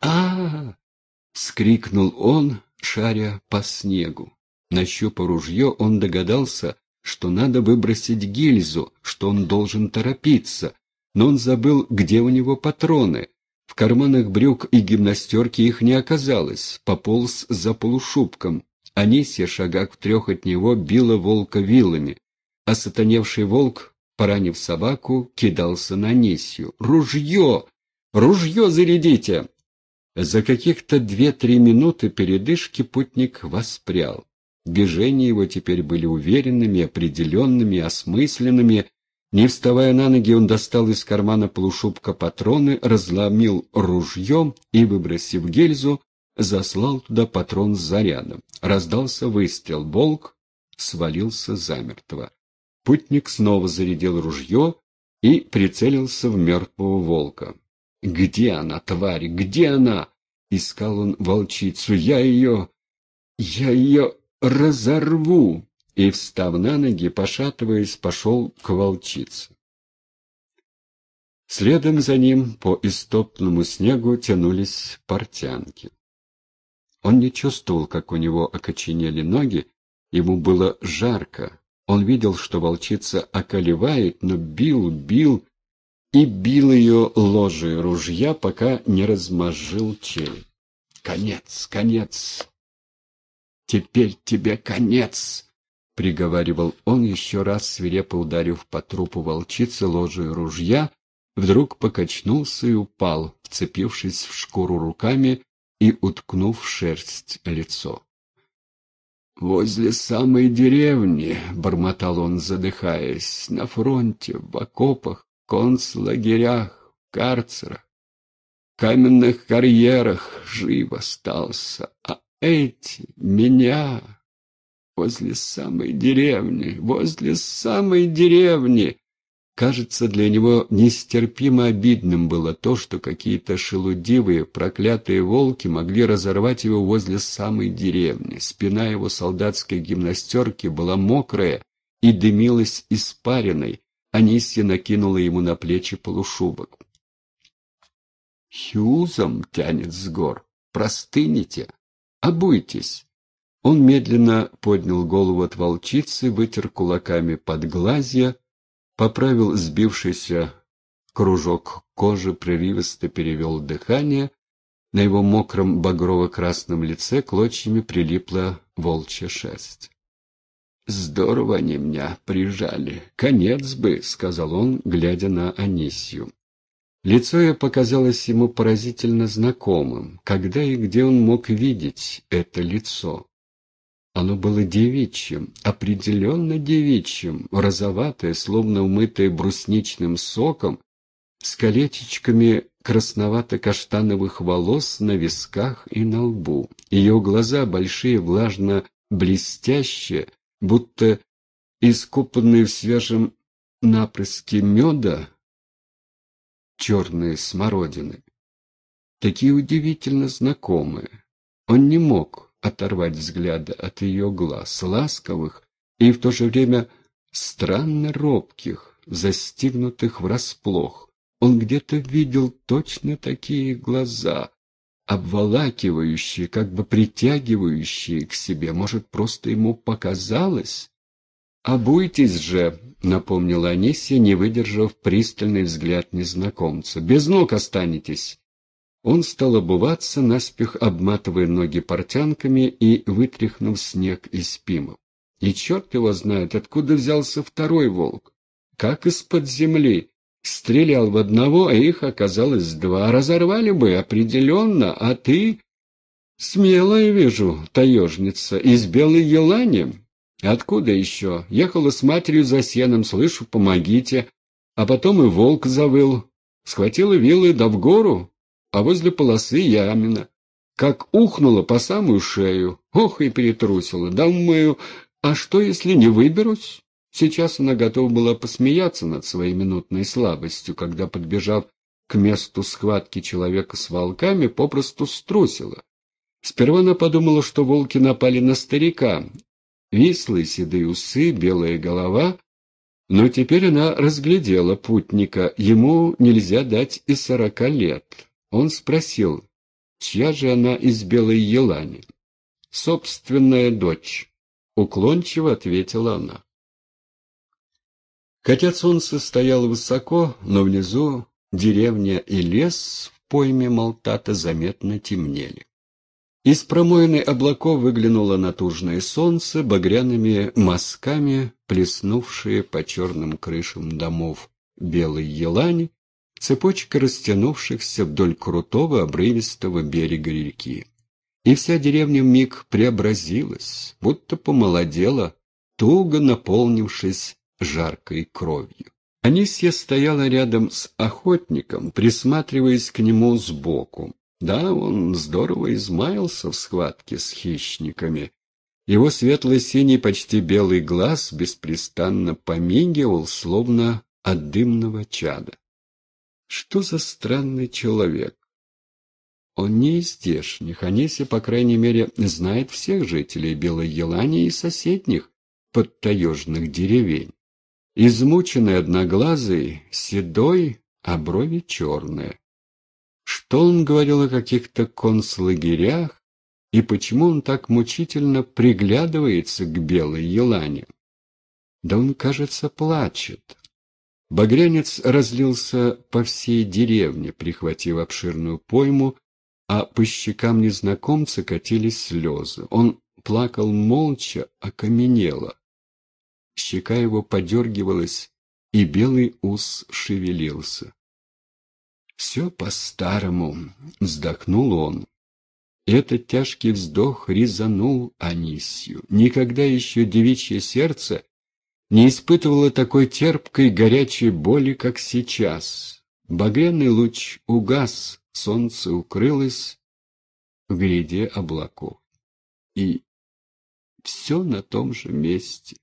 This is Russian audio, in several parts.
а, скрикнул он, шаря по снегу. Нащупав ружье, он догадался, что надо выбросить гильзу, что он должен торопиться, но он забыл, где у него патроны. В карманах брюк и гимнастерки их не оказалось, пополз за полушубком. Анисия, шагах в трех от него, била волка вилами, а сатаневший волк, поранив собаку, кидался на Анисию. «Ружье! Ружье зарядите!» За каких-то две-три минуты передышки путник воспрял. Движения его теперь были уверенными, определенными, осмысленными. Не вставая на ноги, он достал из кармана полушубка патроны, разломил ружьем и, выбросив гильзу, заслал туда патрон с зарядом. Раздался выстрел. Волк свалился замертво. Путник снова зарядил ружье и прицелился в мертвого волка. «Где она, тварь? Где она?» — искал он волчицу. «Я ее... я ее разорву!» И, встав на ноги, пошатываясь, пошел к волчице. Следом за ним по истопному снегу тянулись портянки. Он не чувствовал, как у него окоченели ноги, ему было жарко. Он видел, что волчица околевает, но бил, бил и бил ее ложей ружья, пока не размозжил челюсть. «Конец, конец! Теперь тебе конец!» — приговаривал он, еще раз свирепо ударив по трупу волчицы ложей ружья, вдруг покачнулся и упал, вцепившись в шкуру руками и уткнув шерсть лицо. «Возле самой деревни», — бормотал он, задыхаясь, — «на фронте, в окопах, концлагерях, карцерах, каменных карьерах жив остался, а эти меня возле самой деревни, возле самой деревни. Кажется, для него нестерпимо обидным было то, что какие-то шелудивые, проклятые волки могли разорвать его возле самой деревни. Спина его солдатской гимнастерки была мокрая и дымилась испаренной, Анисья накинула ему на плечи полушубок. «Хьюзом тянет с гор. Простынете. Обуйтесь». Он медленно поднял голову от волчицы, вытер кулаками под глазья, поправил сбившийся кружок кожи, прерывисто перевел дыхание. На его мокром багрово-красном лице клочьями прилипла волчья шерсть. Здорово они меня прижали. Конец бы, сказал он, глядя на Анисью. Лицо ее показалось ему поразительно знакомым. Когда и где он мог видеть это лицо? Оно было девичьим, определенно девичьим, розоватое, словно умытое брусничным соком, с колечечками красновато-каштановых волос на висках и на лбу. Ее глаза, большие, влажно-блестящие, будто искупанные в свежем напрыске меда черные смородины. Такие удивительно знакомые. Он не мог оторвать взгляда от ее глаз, ласковых и в то же время странно робких, застигнутых врасплох. Он где-то видел точно такие глаза, обволакивающие, как бы притягивающие к себе. Может, просто ему показалось? «Обуйтесь же», — напомнила Анисия, не выдержав пристальный взгляд незнакомца. «Без ног останетесь». Он стал обуваться, наспех обматывая ноги портянками и вытряхнув снег из пимов. И черт его знает, откуда взялся второй волк. Как из-под земли. Стрелял в одного, а их оказалось два. Разорвали бы, определенно, а ты... Смелая, вижу, таежница, из белой елани. Откуда еще? Ехала с матерью за сеном, слышу, помогите. А потом и волк завыл. Схватила вилы да в гору, а возле полосы ямина. Как ухнула по самую шею. Ох, и перетрусила. Думаю, а что, если не выберусь? Сейчас она готова была посмеяться над своей минутной слабостью, когда, подбежав к месту схватки человека с волками, попросту струсила. Сперва она подумала, что волки напали на старика. Вислые седые усы, белая голова. Но теперь она разглядела путника. Ему нельзя дать и сорока лет. Он спросил, чья же она из Белой Елани? Собственная дочь, уклончиво ответила она. Хотя солнце стояло высоко, но внизу деревня и лес в пойме Малтата заметно темнели. Из промоины облаков выглянуло натужное солнце, багряными мазками плеснувшие по черным крышам домов белой елани, цепочка растянувшихся вдоль крутого обрывистого берега реки. И вся деревня миг преобразилась, будто помолодела, туго наполнившись жаркой кровью. Анисья стояла рядом с охотником, присматриваясь к нему сбоку. Да, он здорово измаялся в схватке с хищниками. Его светло-синий, почти белый глаз беспрестанно помигивал, словно от дымного чада. Что за странный человек? Он не из здешних. Анисия, по крайней мере, знает всех жителей Белой Елани и соседних подтаежных деревень. Измученный одноглазый, седой, а брови черные. Что он говорил о каких-то концлагерях, и почему он так мучительно приглядывается к белой елане? Да он, кажется, плачет. Багрянец разлился по всей деревне, прихватив обширную пойму, а по щекам незнакомца катились слезы. Он плакал молча, окаменело. Щека его подергивалась, и белый ус шевелился. «Все по-старому», — вздохнул он. Этот тяжкий вздох резанул Анисью. Никогда еще девичье сердце не испытывало такой терпкой горячей боли, как сейчас. Багряный луч угас, солнце укрылось в гряде облаков. И все на том же месте.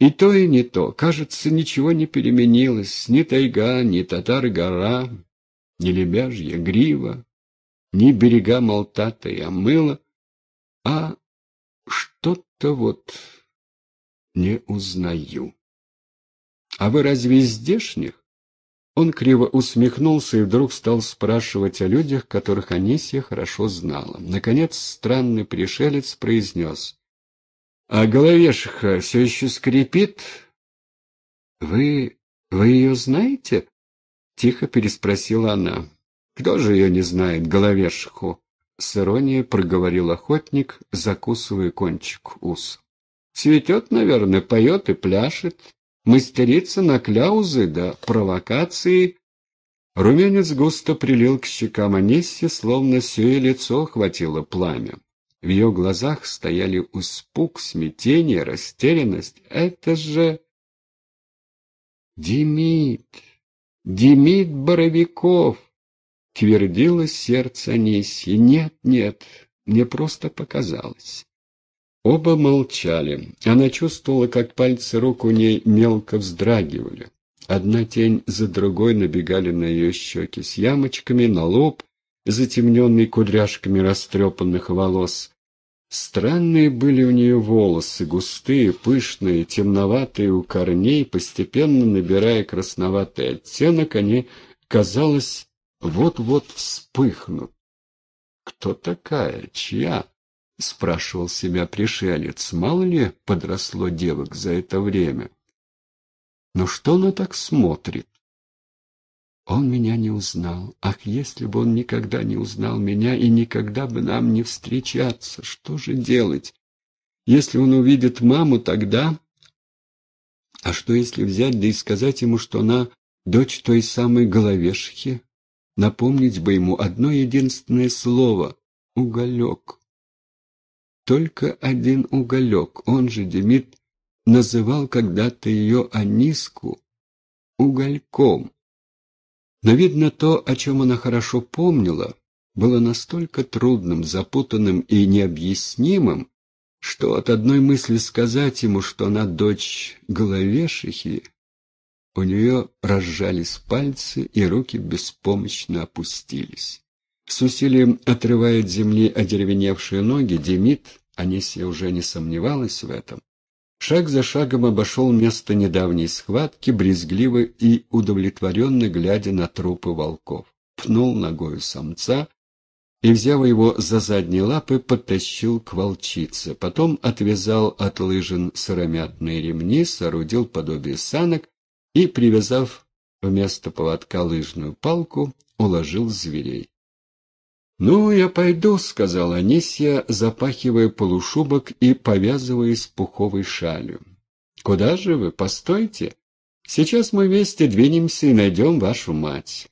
И то, и не то. Кажется, ничего не переменилось. Ни тайга, ни татар-гора, ни лебяжья грива, ни берега Молтата и Амыла, а что-то вот не узнаю. А вы разве из здешних? Он криво усмехнулся и вдруг стал спрашивать о людях, которых Анисия хорошо знала. Наконец странный пришелец произнес. А головешиха все еще скрипит? Вы... вы ее знаете? Тихо переспросила она. Кто же ее не знает, головешиху? С иронией проговорил охотник, закусывая кончик ус. Цветет, наверное, поет и пляшет. Мастерица на кляузы да провокации. Румянец густо прилил к щекам Анисси, словно все ее лицо охватило пламя. В ее глазах стояли испуг, смятение, растерянность. Это же... Демид! Демид Боровиков! Твердило сердце Анисьи. Нет, нет, мне просто показалось. Оба молчали. Она чувствовала, как пальцы рук у ней мелко вздрагивали. Одна тень за другой набегали на ее щеки с ямочками, на лоб, затемненный кудряшками растрепанных волос. Странные были у нее волосы, густые, пышные, темноватые у корней, постепенно набирая красноватый оттенок, они, казалось, вот-вот вспыхнут. «Кто такая? Чья?» — спрашивал себя пришелец. «Мало ли подросло девок за это время?» «Но что она так смотрит?» Он меня не узнал. Ах, если бы он никогда не узнал меня и никогда бы нам не встречаться, что же делать? Если он увидит маму, тогда... А что, если взять, да и сказать ему, что она дочь той самой головешки? Напомнить бы ему одно единственное слово — уголек. Только один уголек, он же, Демид, называл когда-то ее Аниску угольком. Но, видно, то, о чем она хорошо помнила, было настолько трудным, запутанным и необъяснимым, что от одной мысли сказать ему, что она дочь Головешихи, у нее разжались пальцы, и руки беспомощно опустились. С усилием отрывая от земли одеревеневшие ноги, Демид, Анисия уже не сомневалась в этом, Шаг за шагом обошел место недавней схватки, брезгливо и удовлетворенно глядя на трупы волков. Пнул ногою самца, и, взяв его за задние лапы, подтащил к волчице. Потом отвязал от лыжин сыромятные ремни, соорудил подобие санок и, привязав вместо поводка лыжную палку, уложил зверей. «Ну, я пойду», — сказала Анисья, запахивая полушубок и повязываясь пуховой шалью. «Куда же вы? Постойте. Сейчас мы вместе двинемся и найдем вашу мать.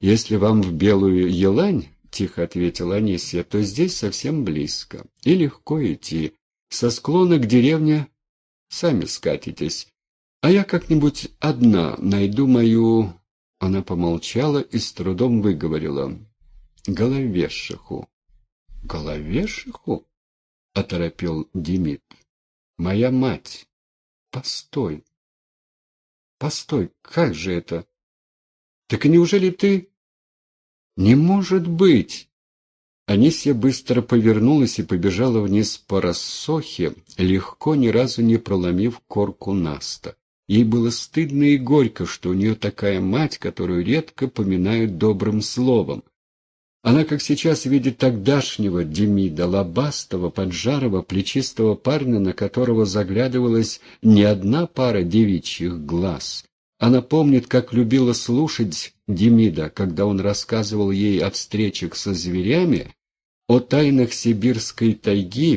Если вам в Белую Елань, — тихо ответила Анисья, — то здесь совсем близко и легко идти. Со склона к деревне сами скатитесь, а я как-нибудь одна найду мою...» Она помолчала и с трудом выговорила. Головешиху. Головешиху? оторопел Демид. Моя мать. Постой. Постой, как же это? Так неужели ты... Не может быть! Анисия быстро повернулась и побежала вниз по рассохе, легко, ни разу не проломив корку Наста. Ей было стыдно и горько, что у нее такая мать, которую редко поминают добрым словом. Она, как сейчас, видит тогдашнего Демида, лобастого, поджарого, плечистого парня, на которого заглядывалась не одна пара девичьих глаз. Она помнит, как любила слушать Демида, когда он рассказывал ей о встречах со зверями, о тайнах сибирской тайги,